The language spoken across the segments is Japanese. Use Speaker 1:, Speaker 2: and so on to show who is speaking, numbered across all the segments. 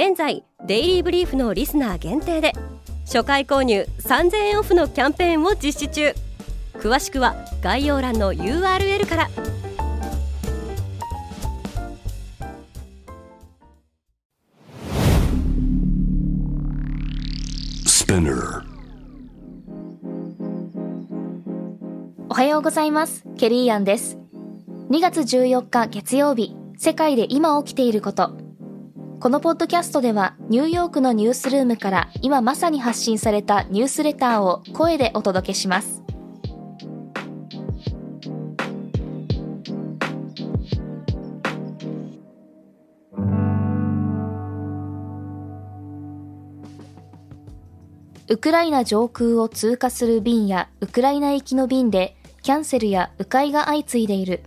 Speaker 1: 現在デイリーブリーフのリスナー限定で初回購入3000円オフのキャンペーンを実施中。詳しくは概要欄の URL から。
Speaker 2: おはようございます。ケリーアンです。2月14日月曜日世界で今起きていることこのポッドキャストではニューヨークのニュースルームから今まさに発信されたニュースレターを声でお届けします。ウクライナ上空を通過する便やウクライナ行きの便でキャンセルや迂回が相次いでいる。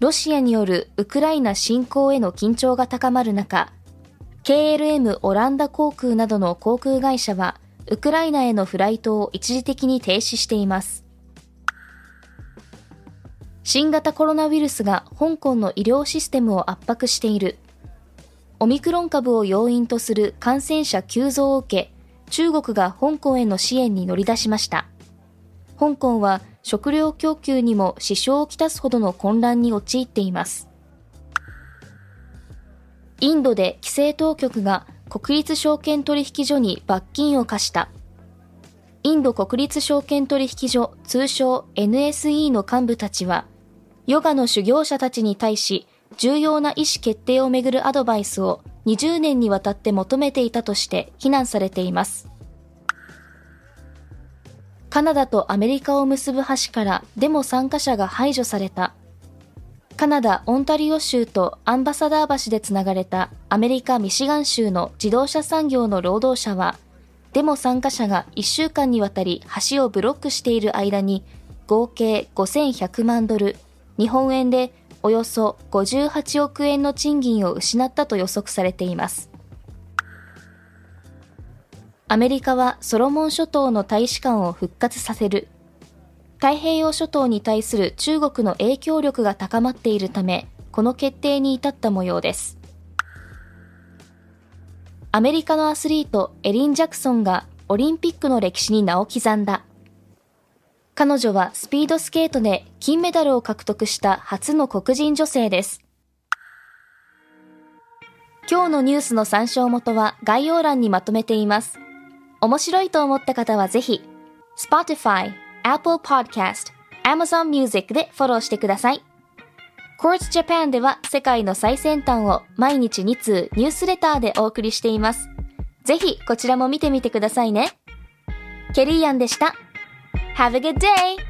Speaker 2: ロシアによるウクライナ侵攻への緊張が高まる中、KLM オランダ航空などの航空会社は、ウクライナへのフライトを一時的に停止しています。新型コロナウイルスが香港の医療システムを圧迫している。オミクロン株を要因とする感染者急増を受け、中国が香港への支援に乗り出しました。香港は食料供給にも支障をきたすほどの混乱に陥っています。インドで規制当局が国立証券取引所に罰金を課した。インド国立証券取引所通称 NSE の幹部たちは、ヨガの修行者たちに対し重要な意思決定をめぐるアドバイスを20年にわたって求めていたとして非難されています。カナダとアメリカを結ぶ橋からデモ参加者が排除された。カナダ・オンタリオ州とアンバサダー橋でつながれたアメリカ・ミシガン州の自動車産業の労働者は、デモ参加者が1週間にわたり橋をブロックしている間に、合計5100万ドル、日本円でおよそ58億円の賃金を失ったと予測されています。アメリカはソロモン諸島の大使館を復活させる。太平洋諸島に対する中国の影響力が高まっているため、この決定に至った模様です。アメリカのアスリート、エリン・ジャクソンがオリンピックの歴史に名を刻んだ。彼女はスピードスケートで金メダルを獲得した初の黒人女性です。今日のニュースの参照元は概要欄にまとめています。面白いと思った方はぜひ、Spotify、Apple Podcast、Amazon Music でフォローしてください。Quartz Japan では世界の最先端を毎日2通ニュースレターでお送りしています。ぜひこちらも見てみてくださいね。ケリーアンでした。Have a good day!